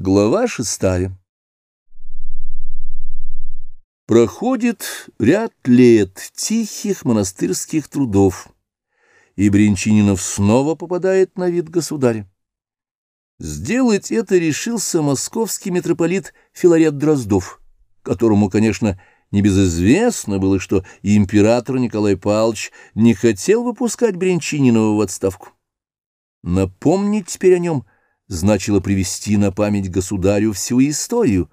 Глава шестая Проходит ряд лет тихих монастырских трудов, и Бринчининов снова попадает на вид государя. Сделать это решился московский митрополит Филарет Дроздов, которому, конечно, небезызвестно было, что император Николай Павлович не хотел выпускать Бринчининова в отставку. Напомнить теперь о нем – значило привести на память государю всю историю,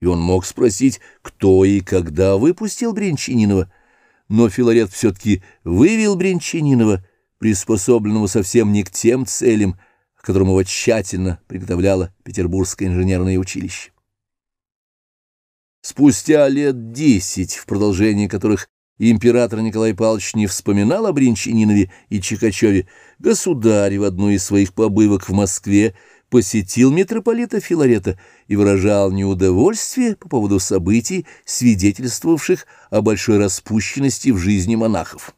и он мог спросить, кто и когда выпустил Бринчининова, но Филарет все-таки вывел Бринчининова, приспособленного совсем не к тем целям, к которым его тщательно приготовляло Петербургское инженерное училище. Спустя лет десять, в продолжении которых император Николай Павлович не вспоминал о Бринчанинове и Чикачеве, государь в одну из своих побывок в Москве посетил митрополита Филарета и выражал неудовольствие по поводу событий, свидетельствовавших о большой распущенности в жизни монахов.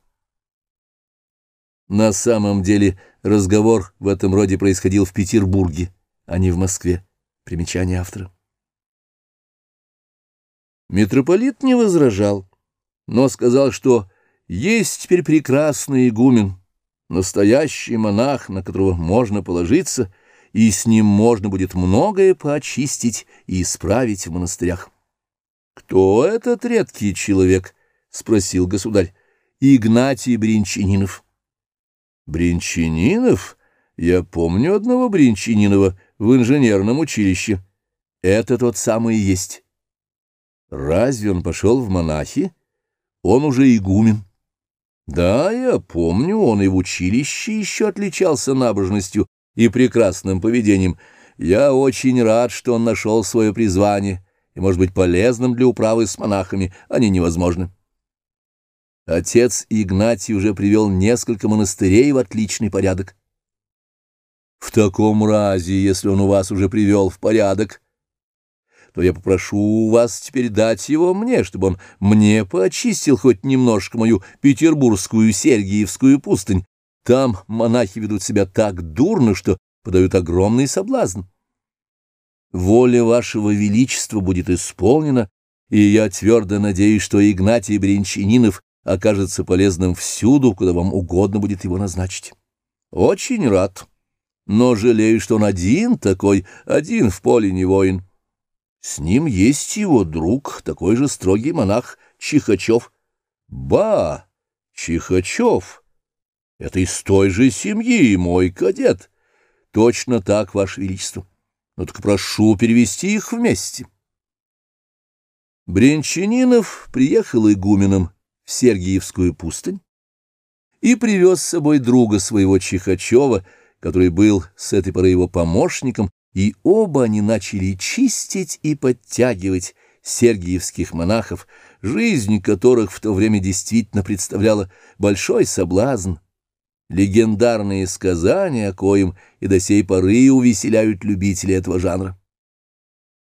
На самом деле разговор в этом роде происходил в Петербурге, а не в Москве. Примечание автора. Митрополит не возражал но сказал, что есть теперь прекрасный игумен, настоящий монах, на которого можно положиться, и с ним можно будет многое поочистить и исправить в монастырях. — Кто этот редкий человек? — спросил государь. — Игнатий Бринчанинов. — Бринчанинов? Я помню одного Бринчанинова в инженерном училище. Это тот самый и есть. — Разве он пошел в монахи? — он уже игумен. Да, я помню, он и в училище еще отличался набожностью и прекрасным поведением. Я очень рад, что он нашел свое призвание и может быть полезным для управы с монахами, они невозможны. Отец Игнатий уже привел несколько монастырей в отличный порядок. В таком разе, если он у вас уже привел в порядок, то я попрошу вас теперь дать его мне, чтобы он мне поочистил хоть немножко мою петербургскую Сергиевскую пустынь. Там монахи ведут себя так дурно, что подают огромный соблазн. Воля вашего величества будет исполнена, и я твердо надеюсь, что Игнатий Бринчанинов окажется полезным всюду, куда вам угодно будет его назначить. Очень рад, но жалею, что он один такой, один в поле не воин. С ним есть его друг, такой же строгий монах Чихачев. Ба, Чихачев! Это из той же семьи, мой кадет. Точно так, Ваше Величество. Но только прошу перевести их вместе. Бренчанинов приехал игуменом в Сергиевскую пустынь и привез с собой друга своего Чихачева, который был с этой поры его помощником и оба они начали чистить и подтягивать сергиевских монахов, жизнь которых в то время действительно представляла большой соблазн, легендарные сказания, о коем и до сей поры увеселяют любителей этого жанра.